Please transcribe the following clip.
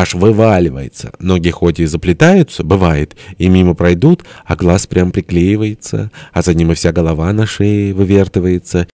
аж вываливается. Ноги хоть и заплетаются, бывает, и мимо пройдут, а глаз прям приклеивается, а за ним и вся голова на шее вывертывается.